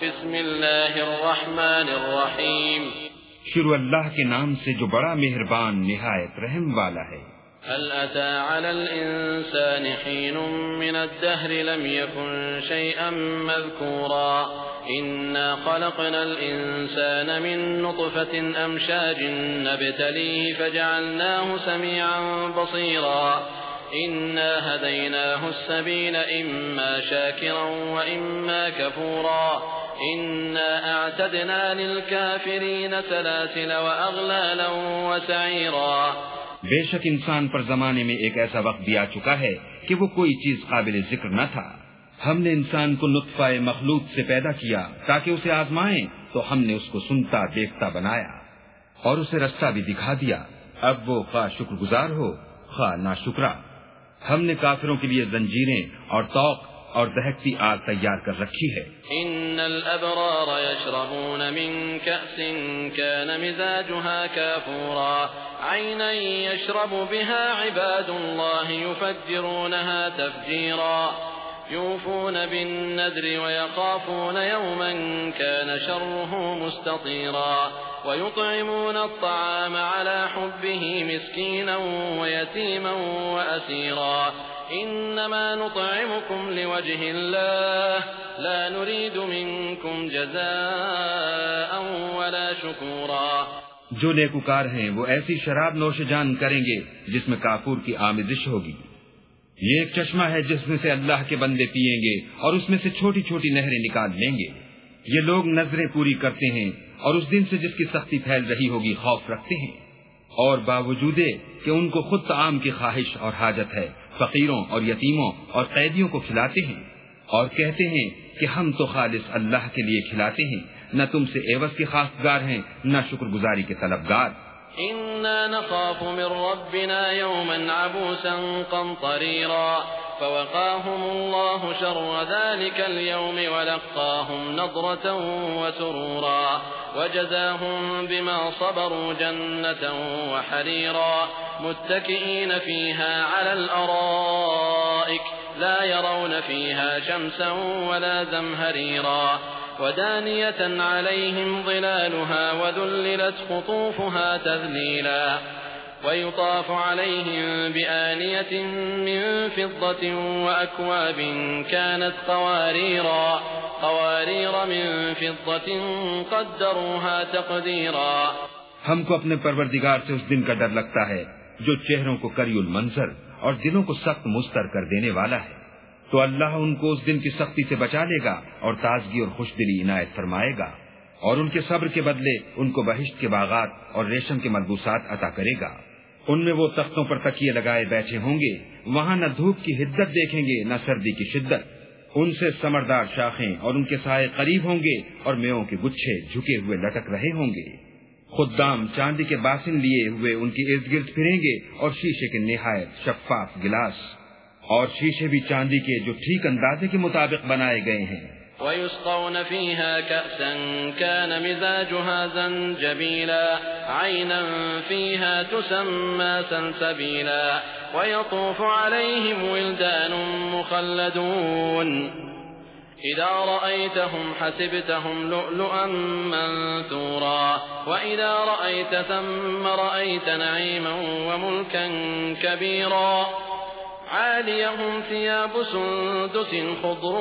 بسم اللہ الرحمن الرحیم۔ شروع اللہ کے نام سے جو بڑا مہربان نہایت رحم والا ہے۔ هل أتى على الإنسان حين من الدهر لم يكن شيئا مذكورا؟ إنا خلقنا الإنسان من نطفة أمشاج نبتليه فجعلناه سميعا بصيرا۔ إنا هديناه السبيل إما شاكرا وإما كفورا۔ إنا أعتدنا للكافرين سلاسل وأغلالا وسعيرا بے شک انسان پر زمانے میں ایک ایسا وقت بھی آ چکا ہے کہ وہ کوئی چیز قابل ذکر نہ تھا۔ ہم نے انسان کو نطفہ مخلوق سے پیدا کیا تاکہ اسے آزمائیں تو ہم نے اس کو سنتا دیکھتا بنایا اور اسے رستہ بھی دکھا دیا۔ اب وہ خواہ شکر گزار ہو خواہ نہ شکرا ہم نے کافروں کے لیے زنجیریں اور توق اور دہکتی آگ تیار کر رکھی ہے۔ ان الابرار يشربون من كأس كان مزاجها كافورا عينا يشرب بها عباد الله يفجرونها تفجيرا يوفون بالنذر ويخافون يوما كان شره مستطيرا ويطعمون الطعام على حبه مسكينا ويتيما وأسيرا إنما نطعمكم لوجه الله لا نريد منكم جزاء ولا شكورا. جو نیکوکار ہیں وہ ایسی شراب نوش جان کریں گے جس میں کافور کی آمدش ہوگی۔ یہ ایک چشمہ ہے جس میں سے اللہ کے بندے پیئیں گے اور اس میں سے چھوٹی چھوٹی نہریں نکال لیں گے۔ یہ لوگ نظریں پوری کرتے ہیں اور اس دن سے جس کی سختی پھیل رہی ہوگی خوف رکھتے ہیں۔ اور باوجود کہ ان کو خود تعام کی خواہش اور حاجت ہے، فقیروں اور یتیموں اور قیدیوں کو کھلاتے ہیں۔ اور کہتے ہیں کہ ہم تو خالص اللہ کے لیے کھلاتے ہیں، نہ تم سے ایوز کے خاص گار ہیں، نہ شکر گزاری کے طلبگار إنا نخاف من ربنا يوما عبوسا قمطريرا فوقاهم الله شر ذلك اليوم ولقاهم نضرة وسرورا وجزاهم بما صبروا جنة وحريرا متكئين فيها على الأرائك لا يرون فيها شمسا ولا زمهريرا. ودانية عليهم ظلالها وذللت خطوفها تذليلا. ويطاف عليهم بآنية من فضة وأكواب كانت قواريرا. قوارير من فضة قدروها تقديرا. ہم کو اپنے پروردگار سے اس دن کا ڈر لگتا ہے جو چہروں کو کری المنظر اور دلوں کو سخت مستر کر دینے والا ہے۔ تو اللہ ان کو اس دن کی سختی سے بچا لے گا اور تازگی اور خوش دلی عنایت فرمائے گا۔ اور ان کے صبر کے بدلے ان کو بہشت کے باغات اور ریشم کے ملبوسات عطا کرے گا۔ ان میں وہ تختوں پر تکیے لگائے بیٹھے ہوں گے۔ وہاں نہ دھوپ کی حدت دیکھیں گے، نہ سردی کی شدت۔ ان سے سمردار شاخیں اور ان کے سائے قریب ہوں گے اور میوں کے گچھے جھکے ہوئے لٹک رہے ہوں گے۔ خدام چاندی کے باسن لیے ہوئے ان کے ارد گرد پھریں گے اور شیشے کے نہایت شفاف گلاس۔ اور شیشے بھی چاندی کے جو ٹھیک اندازے کے مطابق بنائے گئے ہیں۔ ويسقون فيها كأسا كان مزاجها زنجبيلا۔ عينا فيها تسمى سنسبيلا ويطوف عليهم ولدان مخلدون۔ إذا رأيتهم حسبتهم لؤلؤا منثورا وإذا رأيت ثم رأيت نعيما وملكا كبيرا عاليهم ثياب سندس خضر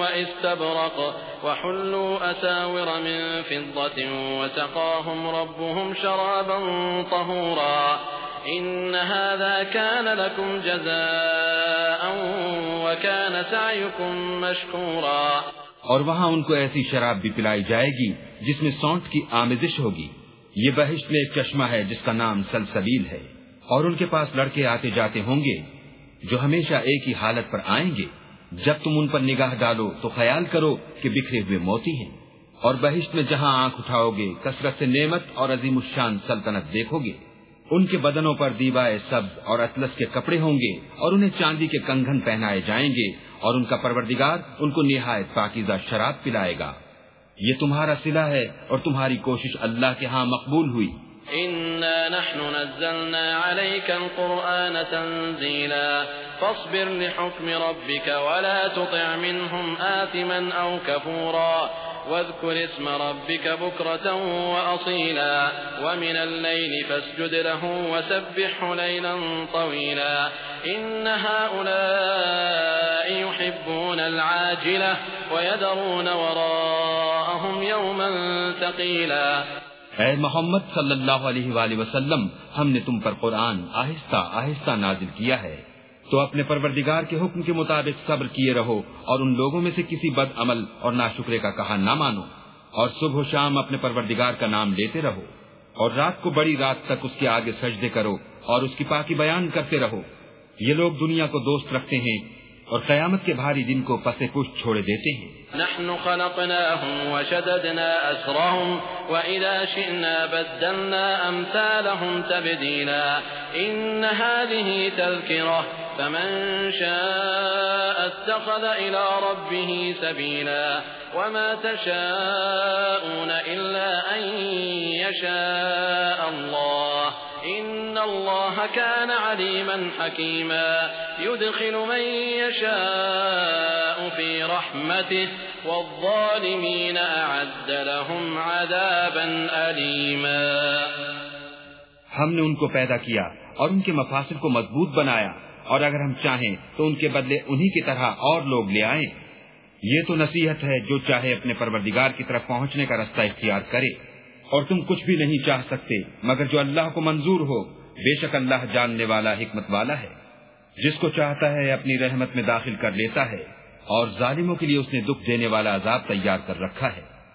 واستبرق وحلوا أساور من فضة وسقاهم ربهم شرابا طهورا إن هذا كان لكم جزاء وكان سعيكم مشكورا. اور وہاں ان کو ایسی شراب بھی پلائی جائے گی جس میں سونٹ کی آمدش ہوگی۔ یہ بہشت میں ایک چشمہ ہے جس کا نام سلسبیل ہے۔ اور ان کے پاس لڑکے آتے جاتے ہوں گے جو ہمیشہ ایک ہی حالت پر آئیں گے۔ جب تم ان پر نگاہ ڈالو تو خیال کرو کہ بکھرے ہوئے موتی ہیں۔ اور بہشت میں جہاں آنکھ اٹھاؤ گے، کثرت سے نعمت اور عظیم الشان سلطنت دیکھو گے۔ ان کے بدنوں پر دیوائے سبز اور اطلس کے کپڑے ہوں گے اور انہیں چاندی کے کنگن پہنائے جائیں گے اور ان کا پروردگار ان کو نہایت پاکیزہ شراب پلائے گا۔ یہ تمہارا سلا ہے اور تمہاری کوشش اللہ کے ہاں مقبول ہوئی۔ إنا نحن نزلنا عليك القرآن تنزيلا فاصبر لحكم ربك ولا تطع منهم آثما أو كفورا واذكر اسم ربك بكرة وأصيلا ومن الليل فاسجد له وسبحه ليلا طويلا إن هؤلاء يحبون العاجلة ويذرون وراءهم يوما ثقيلا. اے محمد صلی اللہ علیہ وآلہ وسلم، ہم نے تم پر قرآن آہستہ آہستہ نازل کیا ہے۔ تو اپنے پروردگار کے حکم کے مطابق صبر کیے رہو اور ان لوگوں میں سے کسی بد عمل اور ناشکرے کا کہا نہ مانو اور صبح و شام اپنے پروردگار کا نام لیتے رہو اور رات کو بڑی رات تک اس کے آگے سجدے کرو اور اس کی پاکی بیان کرتے رہو۔ یہ لوگ دنیا کو دوست رکھتے ہیں اور قیامت کے بھاری دن کو پس پش چھوڑے دیتے ہیں۔ نحن خلقناهم وشددنا أسرهم وإذا شئنا بدلنا أمثالهم تبديلا إن هذه تذكرة فمن شاء اتخذ إلى ربه سبيلا وما تشاءون إلا أن يشاء الله إن الله كان عليما حكيما يدخل من يشاء في رحمته والظالمين أعد لهم عذابا أليما ہم نے ان کو پیدا کیا اور ان کے مفاصل کو مضبوط بنایا اور اگر ہم چاہیں تو ان کے بدلے انہی کی طرح اور لوگ لے آئیں۔ یہ تو نصیحت ہے جو چاہے اپنے پروردگار کی طرف پہنچنے کا رستہ اختیار کرے۔ اور تم کچھ بھی نہیں چاہ سکتے، مگر جو اللہ کو منظور ہو، بے شک اللہ جاننے والا حکمت والا ہے۔ جس کو چاہتا ہے اپنی رحمت میں داخل کر لیتا ہے اور ظالموں کے لیے اس نے دکھ دینے والا عذاب تیار کر رکھا ہے۔